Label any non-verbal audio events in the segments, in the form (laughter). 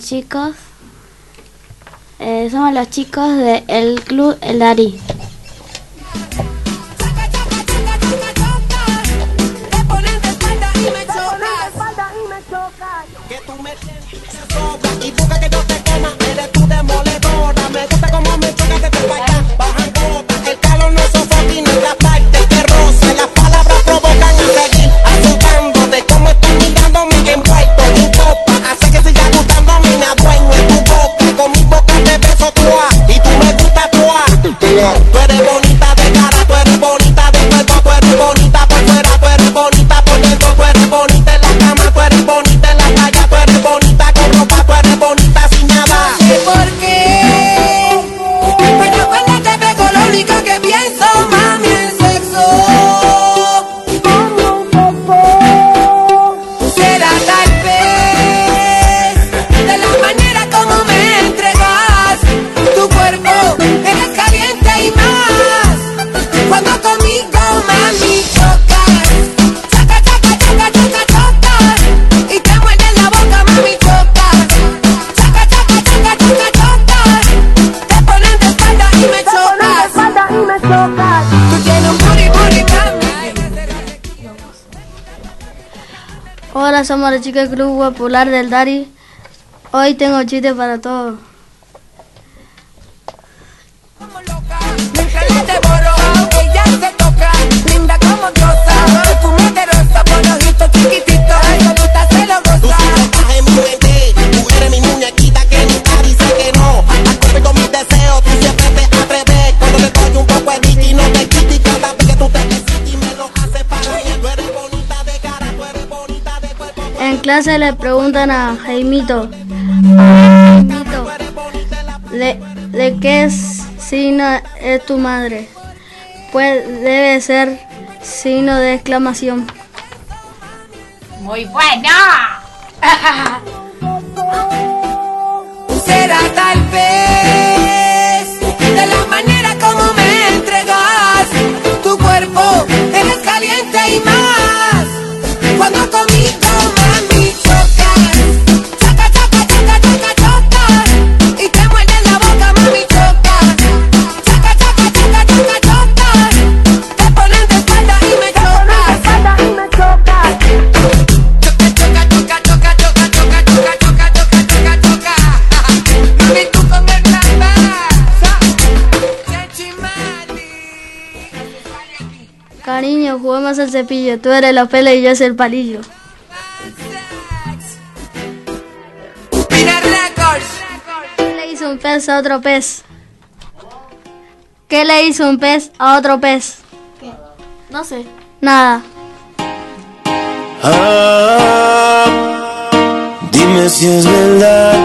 chicos. Eh, somos los chicos del de Club El Darí. Somos la chica del Club Popular del Dari. Hoy tengo chiste para todos. clase le preguntan a Jaimito, Jaimito ¿de, ¿de, qué signo es tu madre? Pues debe ser signo de exclamación. Muy bueno. (laughs) Será tal vez. el cepillo, tú eres los pelos y yo soy el palillo. ¿Qué le hizo un pez a otro pez? ¿Qué le hizo un pez a otro pez? No sé. Nada. Ah, dime si es verdad.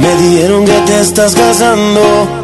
Me dijeron que te estás casando.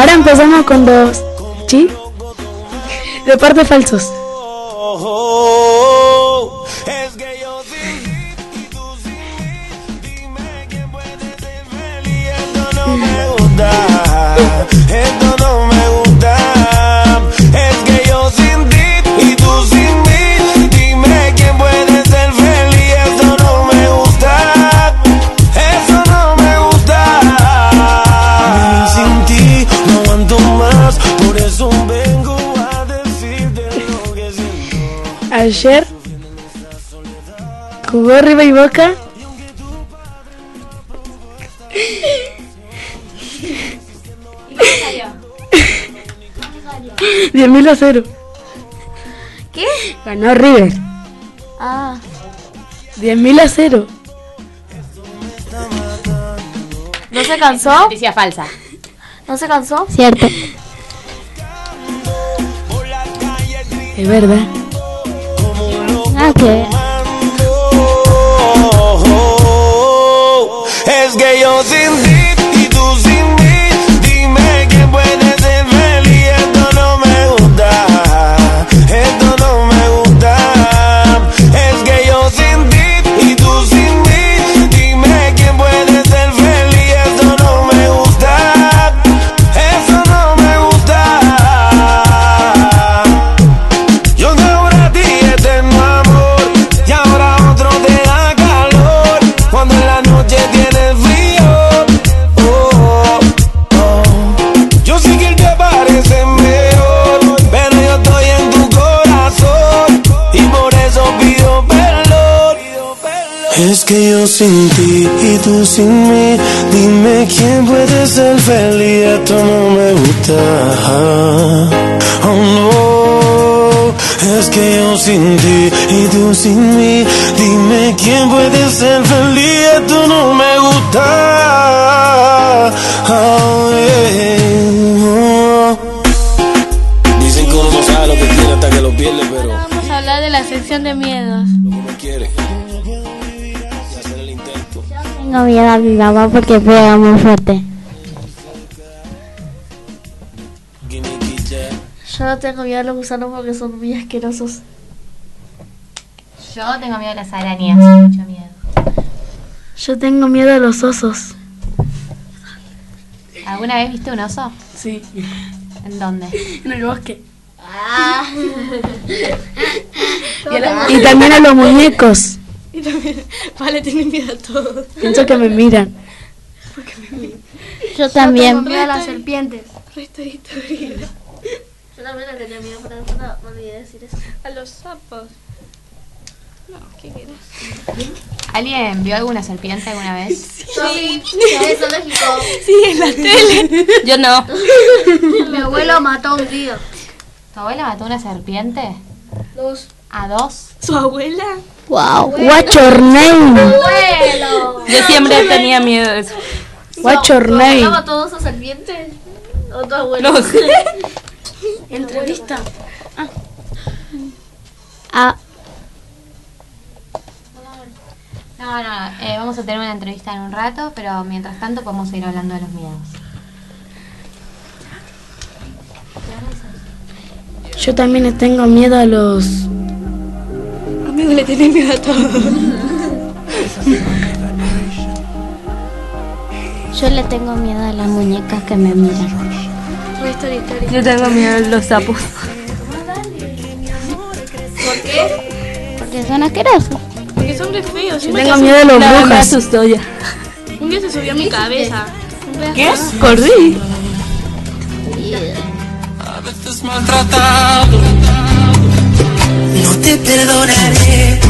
Ahora empezamos con los... ¿Sí? De parte falsos. ayer jugó Riva y Boca. (laughs) Diez mil a cero. ¿Qué? Ganó River. Ah. Diez mil a cero. ¿No se cansó? Noticia falsa. ¿No se cansó? Cierto. (laughs) Es verdad. Que Es que yo sin ti es que yo sin ti y tú sin mí, dime quién puede ser feliz, esto no me gusta. Oh no, es que yo sin ti y tú sin mí, dime quién puede ser feliz, esto no me gusta. Oh, yeah. Dicen que uno no sabe lo que tiene hasta que lo pierde, pero Vamos a hablar de la sección de miedos. Tengo miedo a mi mamá porque pega muy fuerte. Yo no tengo miedo a los gusanos porque son muy asquerosos. Yo tengo miedo a las arañas, mucho miedo. Yo tengo miedo a los osos. ¿Alguna vez viste un oso? Sí, ¿En dónde? (laughs) en el bosque. Ah. Y también a los muñecos. (laughs) Vale, tiene miedo a todo. Pienso que me miran. Yo también. miedo a las serpientes. Yo también le tenía miedo, pero no, no olvidé decir eso. A los sapos. No, ¿qué quieres? ¿Alguien vio alguna serpiente alguna vez? (laughs) Sí, eso es lógico. Sí, en la tele. (laughs) Yo no. Mi abuelo mató a un tío. ¿Tu abuela mató una serpiente? Dos. ¿A dos? ¿Su abuela? Wow. What's your name? ¡Abuelo! Yo siempre tenía miedo de eso. What's your name? ¿Estaba todos esos serpientes? ¿O tu abuelo? No sé. (laughs) Entrevista. Ah, No, no, eh, vamos a tener una entrevista en un rato, pero mientras tanto podemos ir hablando de los miedos. Yo también tengo miedo a los. Le tiene miedo a todo. yo le tengo miedo a las muñecas que me miran. Yo tengo miedo a los sapos. Porque son asquerosos. Porque son re feos. Yo tengo miedo a los me brujas. asustó ya. Un día se subió a mi cabeza. ¿Qué? Corrí. A veces maltratado. Te perdonaré.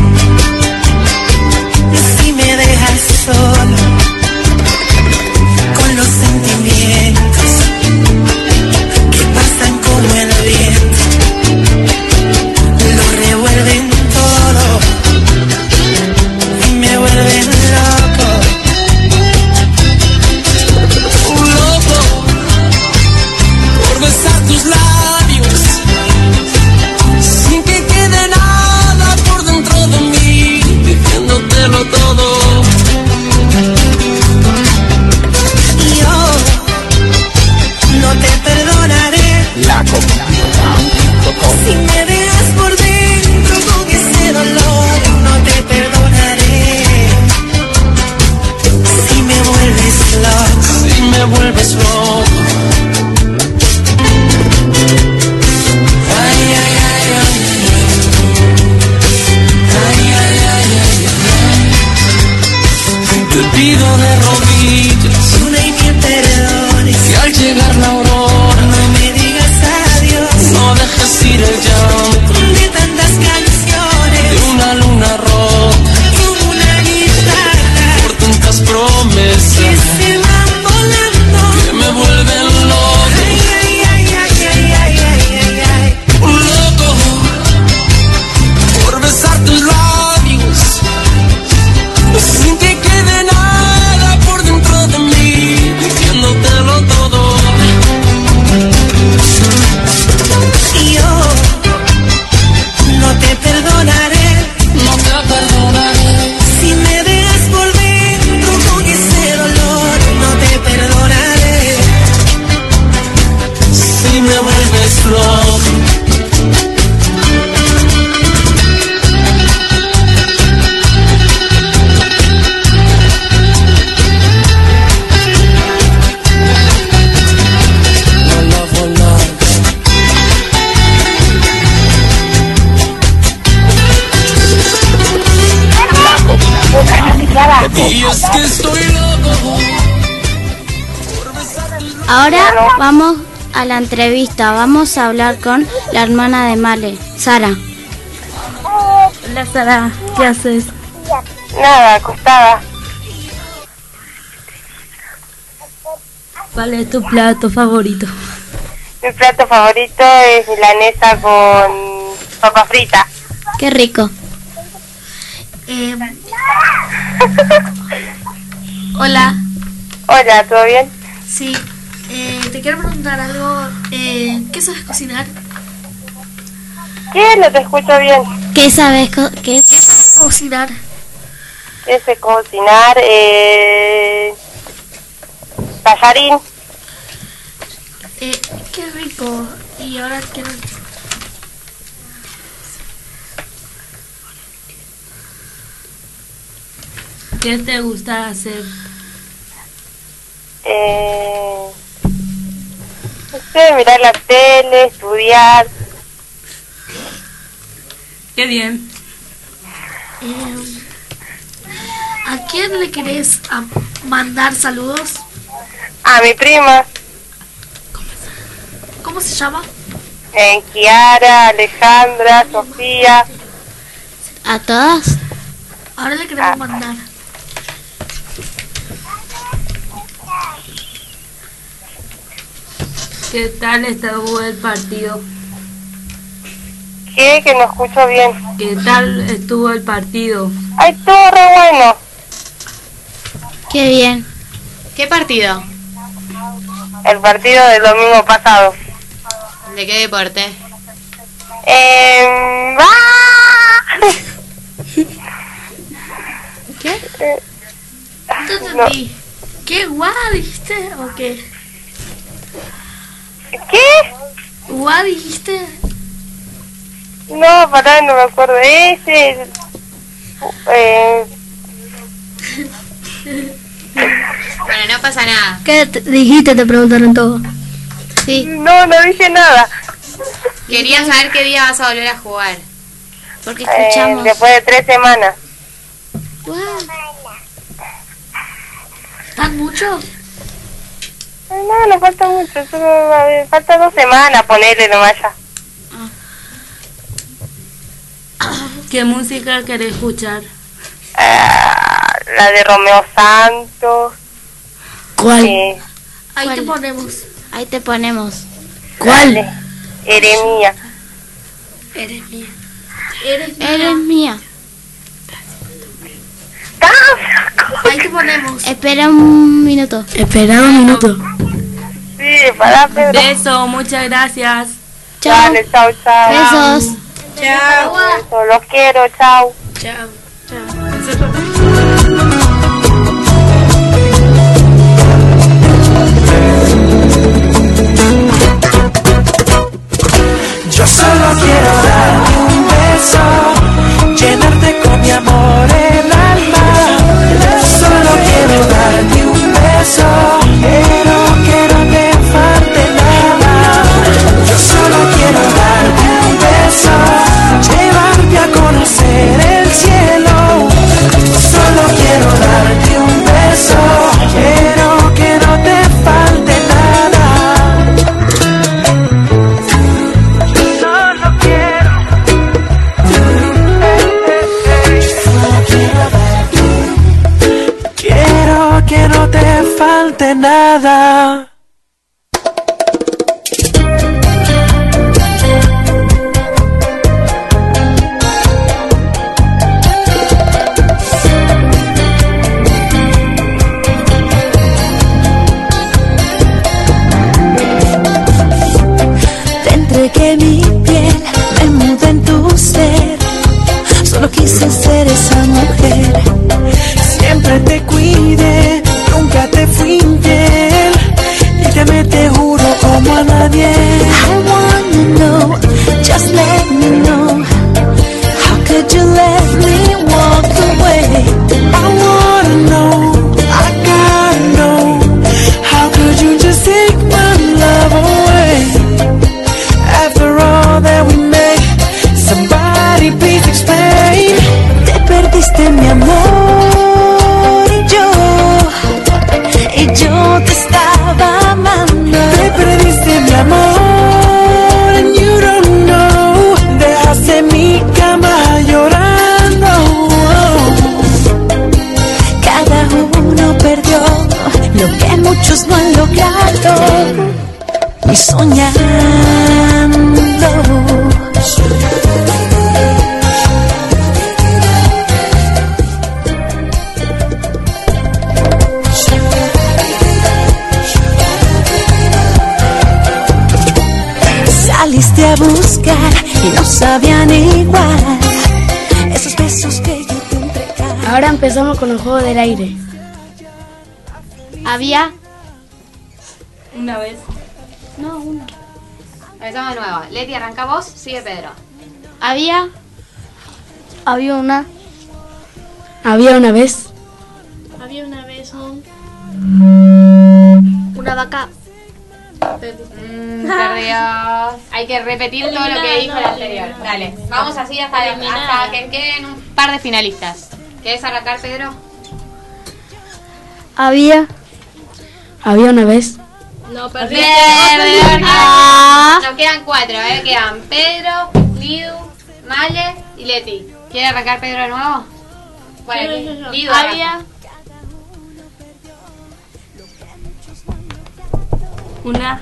Si me dejas solo Ahora vamos a la entrevista. Vamos a hablar con la hermana de Male, Sara. Hola Sara, ¿qué haces? Nada, acostada. ¿Cuál es tu plato favorito? Mi plato favorito es milanesa con papa frita. Qué rico. Eh, (laughs) hola, Hola, ¿todo bien? sí. Eh, te quiero preguntar algo. Eh, ¿Qué sabes cocinar? ¿Qué? No te escucho bien. ¿Qué sabes? co- ¿Qué? Cocinar. ¿Qué sé cocinar? Eh... Tallarín. Eh, qué rico. Y ahora quiero. ¿Qué te gusta hacer? Eh... No sé, mirar la tele, estudiar. Qué bien. Eh, ¿A quién le querés a- mandar saludos? A mi prima, ¿Cómo se llama? eh, Kiara, Alejandra, Sofía. ¿A todas? Ahora le queremos mandar. ¿Qué tal estuvo el partido? ¿Qué? Que no escucho bien. ¿Qué tal estuvo el partido? ¡Ay, todo re bueno! Qué bien. ¿Qué partido? El partido del domingo pasado. ¿De qué deporte? Eh... ¡ah! ¿Qué? Eh, No. ¿Qué guá dijiste o qué? ¿Qué? ¿Guá dijiste? No, pará, no me acuerdo. Ese... Eh... Bueno, no pasa nada. ¿Qué te dijiste? Te preguntaron todo. Sí. No, no dije nada. Quería saber qué día vas a volver a jugar. Porque Eh, escuchamos. después de tres semanas. ¿Tan mucho? Ay, No, no falta mucho. Solo a ver, falta dos semanas ponerle nomás ya. ¿Qué música querés escuchar? Ah, la de Romeo Santos. ¿Cuál? Eh, Ahí te ¿Cuál? ponemos. Ahí te ponemos. dale, Eremía. Eres mía. Eres mía. Eres mía. Ahí te ponemos. Espera un minuto. Espera un minuto. Sí, para Pedro. Beso, muchas gracias. Chao. Dale, chao, chao. Besos. Beso, Los quiero, chao. Chao. Yo no sabían igual esos besos que yo te entregaba. Ahora empezamos con el juego del aire. Había. Una vez. No, uno. Empezamos de nuevo. Leti, arranca vos, sigue Pedro. Había. Había una, Había una vez. Había una vez un. Una vaca. Mm, perdió. Hay que repetir todo lo que dijo el anterior. Dale, vamos así hasta, hasta que queden un par de finalistas. ¿Querés arrancar, Pedro? había, Había una vez. No, perdí. Ah. Nos quedan cuatro, ¿eh? Quedan Pedro, Lidu, Male y Leti. ¿Quiere arrancar Pedro de nuevo? Bueno. Lidu arranca. Había. Una.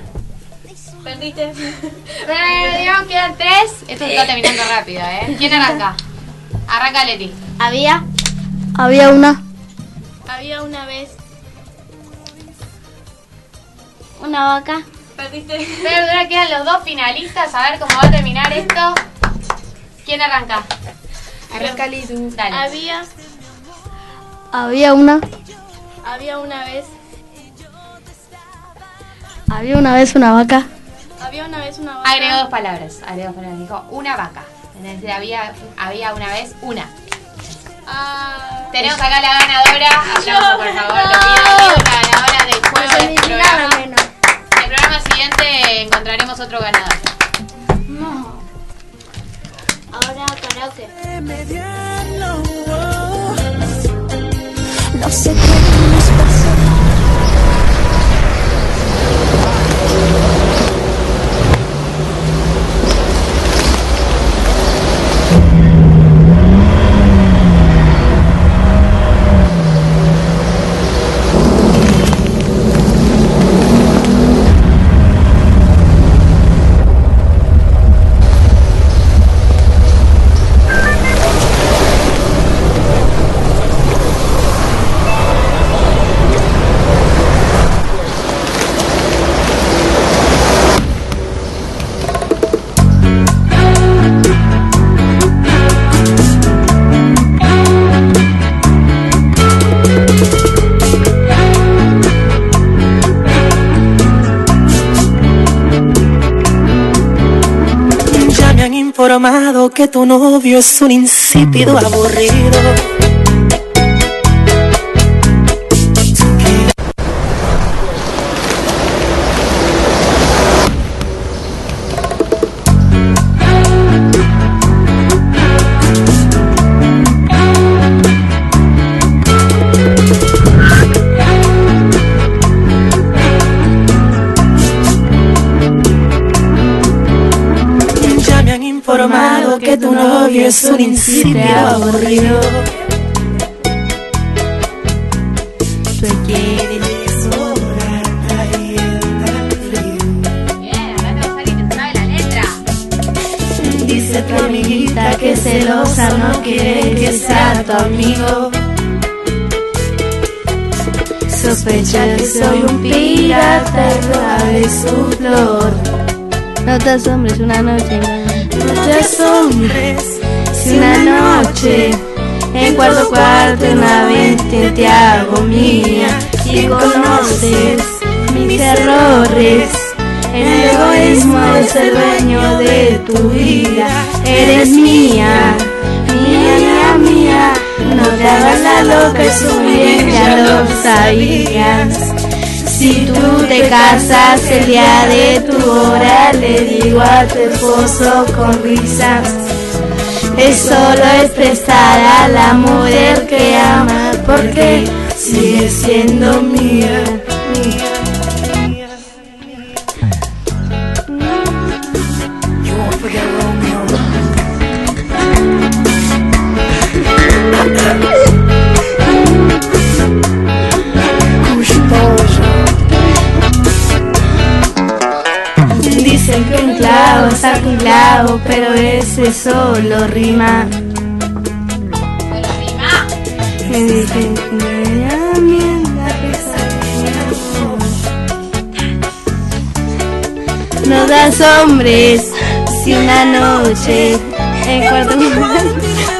Perdiste. Perdieron, quedan tres. Esto está terminando rápido, ¿eh? ¿Quién arranca? Arranca Leti. Había. había una, Había una vez. Una vaca. Perdiste. Pero ahora quedan los dos finalistas. A ver cómo va a terminar esto. ¿Quién arranca? Arranca Lidu. Dale. Había. había una, Había una vez. Había una vez una vaca, Había una vez una vaca. Agregó dos palabras. Agregó dos palabras. Dijo una vaca. Es decir, había, había una vez una. Ah, Tenemos acá la ganadora. Aplauso, por favor. Lo pido. La ganadora del juego de este programa. En el programa siguiente encontraremos otro ganador. Ahora karaoke. No sé qué nos pasó. Que tu novio es un insípido aburrido. Que sabe la letra. Dice tu amiguita que celosa no quiere que sea tu amigo. Sospecha que soy un pirata y de su flor. no te asombres una noche, No te asombres una noche en cuarto cuarto una mente te hago mía y conoces mis errores. El egoísmo es el dueño de tu vida, eres mía, mía, mía, mía. No te hagas la loca, eso bien ya lo sabías. Si tú te casas el día de tu hora, le digo a tu esposo con risas. Es solo expresar a la mujer que ama, porque sigue siendo mía, mía. Solo rima. Me dije, "Mira, mierda, pesadilla". No das hombres si una noche en cuarto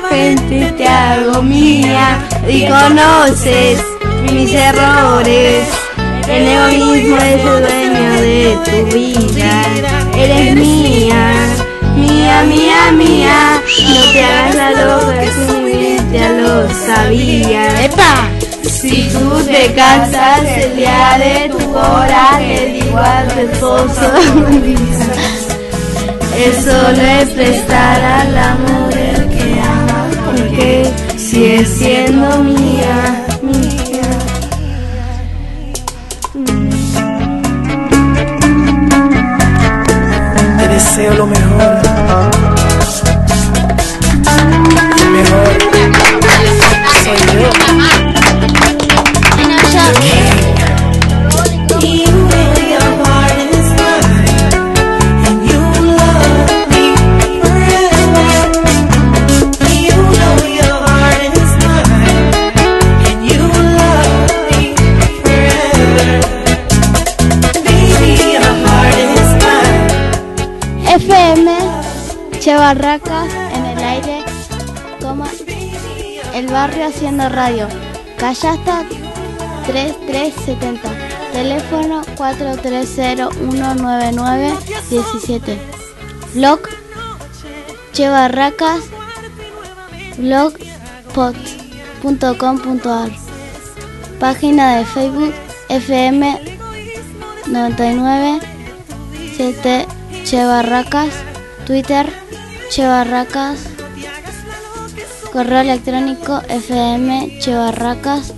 frente te hago mía y conoces mis errores. El egoísmo es el dueño de tu vida. Eres mía, mía, mía, mía. No te hagas la loca si mi vida ya lo sabía. ¡Epa! Si tú te cansas el día de tu hora, le digo a tu esposo. Eso le prestar al amor el que ama, porque sigue siendo mía, mía. Te deseo lo mejor. Mejor soy yo. Barracas en el aire, coma, el barrio haciendo radio. Callasta 3370. Teléfono 430-199-17. Blog Che Barracas blogspot.com.ar Página de Facebook FM 99 7 Che Barracas, Twitter Che Barracas, correo electrónico fm Che Barracas,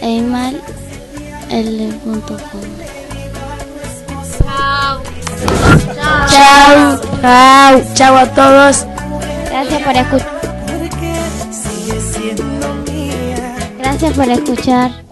e email l.com. Chao. Chao. Chao a todos. Gracias por escuchar. Gracias por escuchar.